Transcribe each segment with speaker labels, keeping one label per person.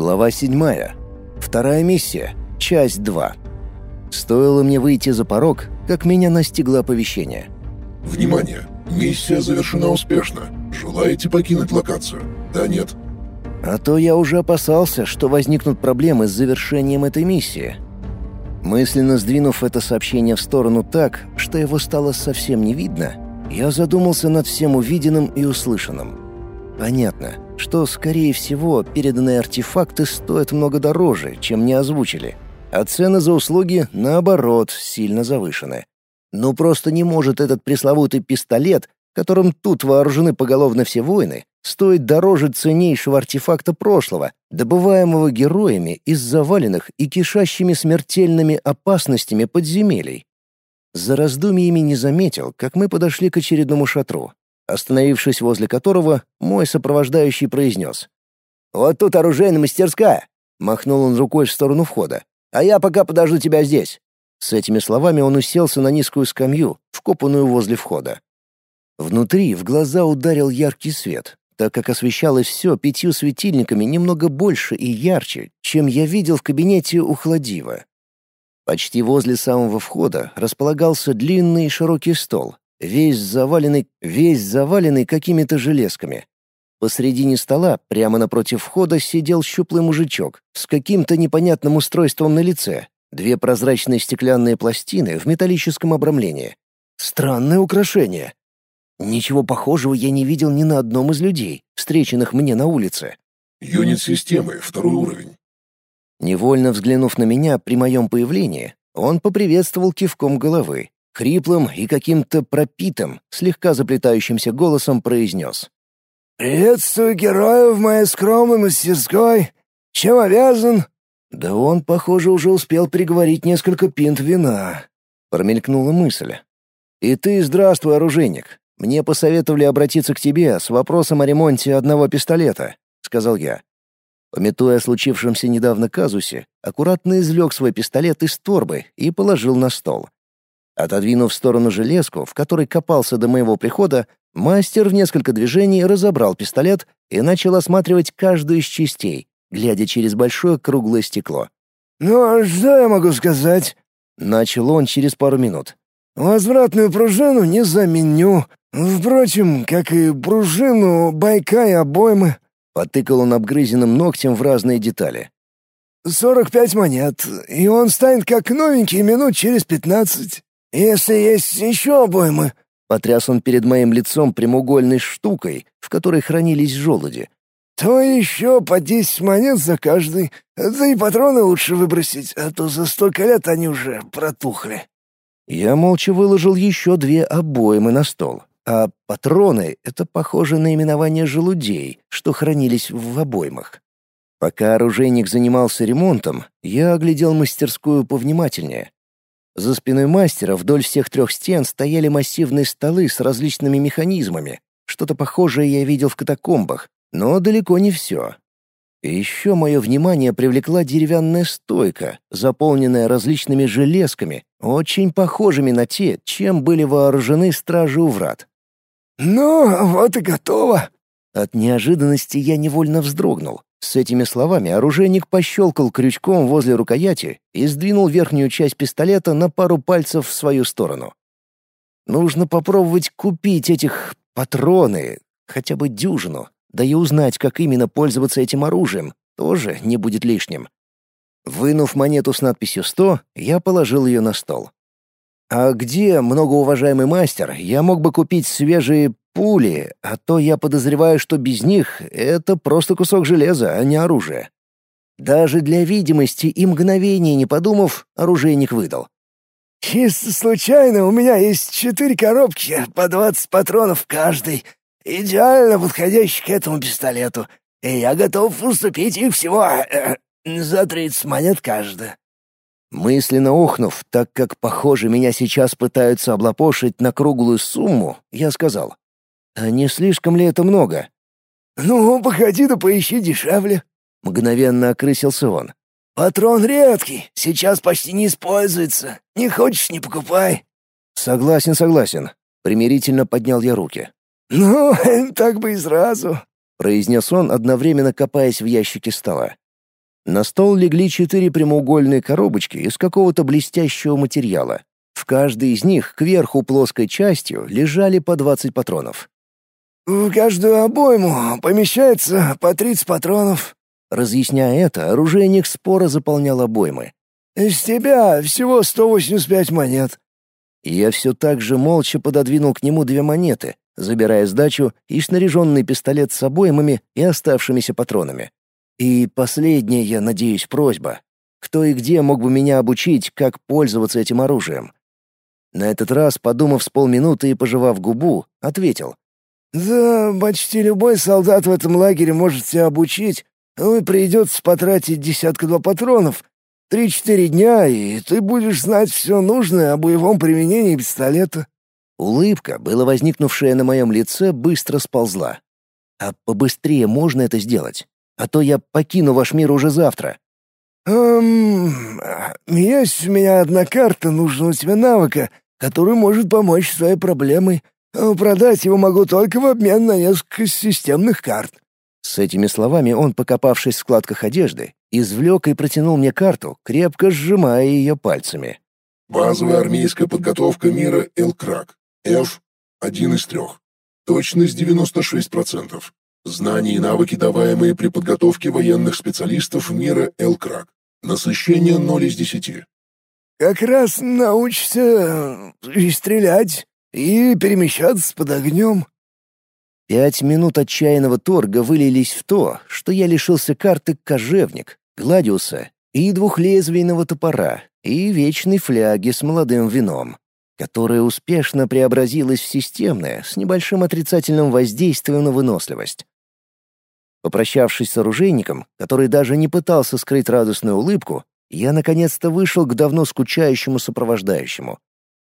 Speaker 1: Глава 7. Вторая миссия. Часть 2. Стоило мне выйти за порог, как меня настигло оповещение.
Speaker 2: Внимание! Миссия завершена успешно. Желаете покинуть локацию? Да, нет?
Speaker 1: А то я уже опасался, что возникнут проблемы с завершением этой миссии. Мысленно сдвинув это сообщение в сторону так, что его стало совсем не видно, я задумался над всем увиденным и услышанным. Понятно, что, скорее всего, переданные артефакты стоят много дороже, чем мне озвучили, а цены за услуги, наоборот, сильно завышены. Ну просто не может этот пресловутый пистолет, которым тут вооружены поголовно все воины, стоить дороже ценнейшего артефакта прошлого, добываемого героями из заваленных и кишащими смертельными опасностями подземелий. За раздумьями не заметил, как мы подошли к очередному шатру, остановившись возле которого, мой сопровождающий произнес. «Вот тут оружейная мастерская!» — махнул он рукой в сторону входа. «А я пока подожду тебя здесь!» С этими словами он уселся на низкую скамью, вкопанную возле входа. Внутри в глаза ударил яркий свет, так как освещалось все пятью светильниками немного больше и ярче, чем я видел в кабинете у Хладива. Почти возле самого входа располагался длинный и широкий стол, весь заваленный, весь заваленный какими-то железками. Посредине стола, прямо напротив входа, сидел щуплый мужичок с каким-то непонятным устройством на лице, две прозрачные стеклянные пластины в металлическом обрамлении. Странное украшение. Ничего похожего я не видел ни на одном из людей, встреченных мне на улице.
Speaker 2: Юнит системы, второй уровень.
Speaker 1: Невольно взглянув на меня при моем появлении, он поприветствовал кивком головы, хриплым и каким-то пропитым, слегка заплетающимся голосом произнес.
Speaker 3: «Приветствую героя в моей скромной мастерской. Чем обязан?»
Speaker 1: Да он, похоже, уже успел приговорить несколько пинт вина. Промелькнула мысль. «И ты здравствуй, оружейник. Мне посоветовали обратиться к тебе с вопросом о ремонте одного пистолета», — сказал я. Пометуя о случившемся недавно казусе, аккуратно извлек свой пистолет из торбы и положил на стол. Отодвинув в сторону железку, в которой копался до моего прихода, мастер в несколько движений разобрал пистолет и начал осматривать каждую из частей, глядя через большое круглое стекло.
Speaker 3: «Ну, а что я могу сказать?»
Speaker 1: — начал он через пару минут.
Speaker 3: «Возвратную пружину не заменю. Впрочем, как и пружину, байка и обоймы».
Speaker 1: Потыкал он обгрызенным ногтем в разные детали.
Speaker 3: «Сорок пять монет, и он станет как новенький минут через пятнадцать. «Если есть еще обоймы...»
Speaker 1: Потряс он перед моим лицом прямоугольной штукой, в которой хранились желуди.
Speaker 3: «То еще по десять монет за каждый. Да и патроны лучше выбросить, а то за столько лет они уже протухли».
Speaker 1: Я молча выложил еще две обоймы на стол. А патроны — это похоже на именование желудей, что хранились в обоймах. Пока оружейник занимался ремонтом, я оглядел мастерскую повнимательнее. За спиной мастера вдоль всех трех стен стояли массивные столы с различными механизмами. Что-то похожее я видел в катакомбах, но далеко не все. И еще мое внимание привлекла деревянная стойка, заполненная различными железками, очень похожими на те, чем были вооружены стражи у врат.
Speaker 3: «Ну, вот и готово!»
Speaker 1: От неожиданности я невольно вздрогнул. С этими словами оружейник пощелкал крючком возле рукояти и сдвинул верхнюю часть пистолета на пару пальцев в свою сторону. Нужно попробовать купить этих патроны, хотя бы дюжину, да и узнать, как именно пользоваться этим оружием, тоже не будет лишним. Вынув монету с надписью «100», я положил ее на стол. А где, многоуважаемый мастер, я мог бы купить свежие пули, а то я подозреваю, что без них это просто кусок железа, а не оружие. Даже для видимости и мгновения не подумав, оружейник выдал.
Speaker 3: «Чисто случайно у меня есть четыре коробки по двадцать патронов каждой, идеально подходящие к этому пистолету, и я готов уступить их всего э, за тридцать монет каждая».
Speaker 1: Мысленно охнув, так как, похоже, меня сейчас пытаются облапошить на круглую сумму, я сказал. «А не слишком ли это много?»
Speaker 3: «Ну, походи да поищи дешевле», — мгновенно окрысился он. «Патрон редкий, сейчас почти не используется. Не хочешь — не покупай».
Speaker 1: «Согласен, согласен», — примирительно поднял я руки.
Speaker 3: «Ну, так бы и сразу», —
Speaker 1: произнес он, одновременно копаясь в ящике стола. На стол легли четыре прямоугольные коробочки из какого-то блестящего материала. В каждой из них кверху плоской частью лежали по 20 патронов.
Speaker 3: «В каждую обойму помещается по 30 патронов»,
Speaker 1: Разъясняя это, оружейник споро заполнял обоймы.
Speaker 3: «Из тебя всего 185 монет».
Speaker 1: Я все так же молча пододвинул к нему две монеты, забирая сдачу и снаряженный пистолет с обоймами и оставшимися патронами. И последняя, я надеюсь, просьба. Кто и где мог бы меня обучить, как пользоваться этим оружием? На этот раз, подумав с полминуты и пожевав губу, ответил.
Speaker 3: «Да, почти любой солдат в этом лагере может тебя обучить, ну и придется потратить десятка-два патронов. Три-четыре дня, и ты будешь знать все нужное о боевом применении пистолета».
Speaker 1: Улыбка, была возникнувшая на моем лице, быстро сползла. «А побыстрее можно это сделать? А то я покину ваш мир уже завтра».
Speaker 3: «Эм... Есть у меня одна карта нужного тебе навыка, который может помочь с твоей проблемой. Продать его могу только в обмен на несколько системных карт.
Speaker 1: С этими словами он, покопавшись в складках одежды, извлек и протянул мне карту, крепко сжимая ее пальцами.
Speaker 2: Базовая армейская подготовка мира Элкрак. F — один из трех. Точность 96%. Знания и навыки, даваемые при подготовке военных специалистов мира Элкрак. Насыщение 0 из 10.
Speaker 3: «Как раз научишься и стрелять, и перемещаться под огнем»,
Speaker 1: Пять минут отчаянного торга вылились в то, что я лишился карты кожевник, гладиуса и двухлезвийного топора, и вечной фляги с молодым вином, которая успешно преобразилась в системное с небольшим отрицательным воздействием на выносливость. Попрощавшись с оружейником, который даже не пытался скрыть радостную улыбку, я наконец-то вышел к давно скучающему сопровождающему.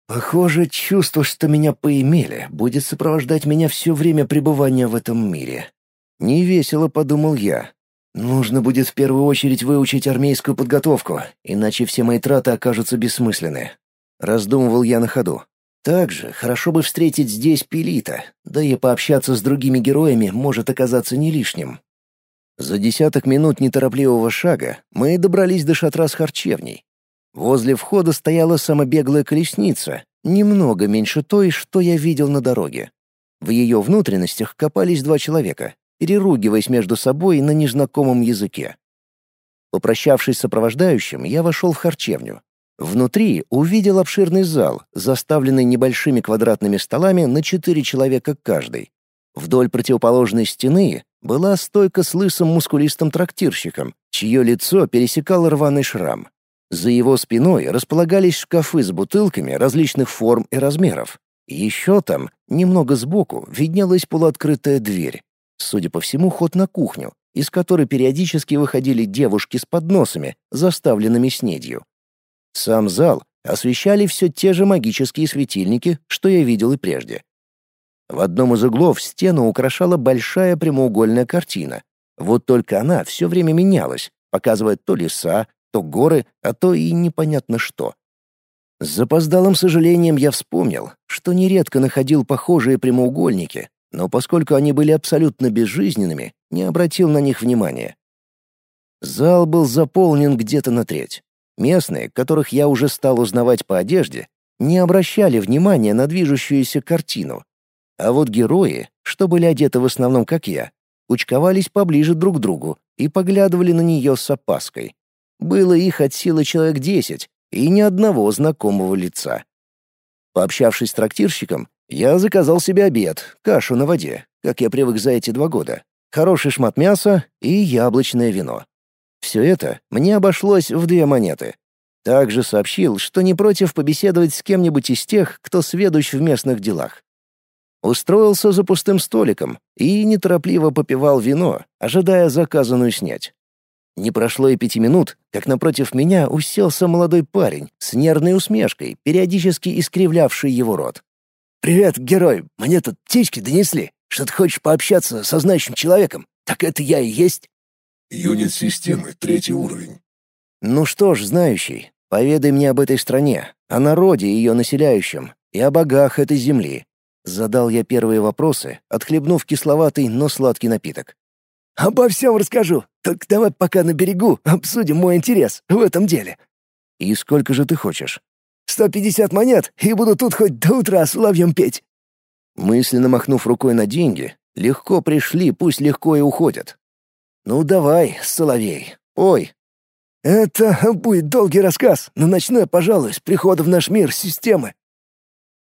Speaker 1: Похоже, чувство, что меня поимели, будет сопровождать меня все время пребывания в этом мире. Невесело, подумал я. Нужно будет в первую очередь выучить армейскую подготовку, иначе все мои траты окажутся бессмысленны. Раздумывал я на ходу. Также хорошо бы встретить здесь Пелита, да и пообщаться с другими героями может оказаться не лишним. За десяток минут неторопливого шага мы добрались до шатра с харчевней. Возле входа стояла самобеглая колесница, немного меньше той, что я видел на дороге. В ее внутренностях копались два человека, переругиваясь между собой на незнакомом языке. Попрощавшись с сопровождающим, я вошел в харчевню. Внутри увидел обширный зал, заставленный небольшими квадратными столами на четыре человека каждый. Вдоль противоположной стены была стойка с лысым мускулистым трактирщиком, чье лицо пересекал рваный шрам. За его спиной располагались шкафы с бутылками различных форм и размеров. Еще там, немного сбоку, виднелась полуоткрытая дверь. Судя по всему, ход на кухню, из которой периодически выходили девушки с подносами, заставленными снедью. Сам зал освещали все те же магические светильники, что я видел и прежде. В одном из углов стену украшала большая прямоугольная картина. Вот только она все время менялась, показывая то леса, то горы, а то и непонятно что. С запоздалым сожалением я вспомнил, что нередко находил похожие прямоугольники, но поскольку они были абсолютно безжизненными, не обратил на них внимания. Зал был заполнен где-то на треть. Местные, которых я уже стал узнавать по одежде, не обращали внимания на движущуюся картину. А вот герои, что были одеты в основном как я, кучковались поближе друг к другу и поглядывали на нее с опаской. Было их от силы человек десять, и ни одного знакомого лица. Пообщавшись с трактирщиком, я заказал себе обед, кашу на воде, как я привык за эти два года, хороший шмат мяса и яблочное вино. Все это мне обошлось в две монеты. Также сообщил, что не против побеседовать с кем-нибудь из тех, кто сведущ в местных делах. Устроился за пустым столиком и неторопливо попивал вино, ожидая заказанную снять. Не прошло и пяти минут, как напротив меня уселся молодой парень с нервной усмешкой, периодически искривлявший его рот. «Привет, герой! Мне тут птички донесли, что ты хочешь пообщаться со знающим человеком. Так это я и есть?»
Speaker 2: «Юнит системы, третий уровень».
Speaker 1: «Ну что ж, знающий, поведай мне об этой стране, о народе ее населяющем и о богах этой земли». Задал я первые вопросы, отхлебнув кисловатый, но сладкий напиток. Обо всем расскажу. Только давай пока на берегу обсудим мой интерес в этом деле».
Speaker 4: «И сколько же ты хочешь?»
Speaker 1: «Сто пятьдесят монет, и буду тут хоть до утра соловьем петь».
Speaker 4: Мысленно махнув рукой на деньги, легко пришли, пусть легко и уходят. «Ну давай, соловей, ой».
Speaker 1: «Это будет долгий рассказ, но начну я, пожалуй, с прихода в наш мир системы.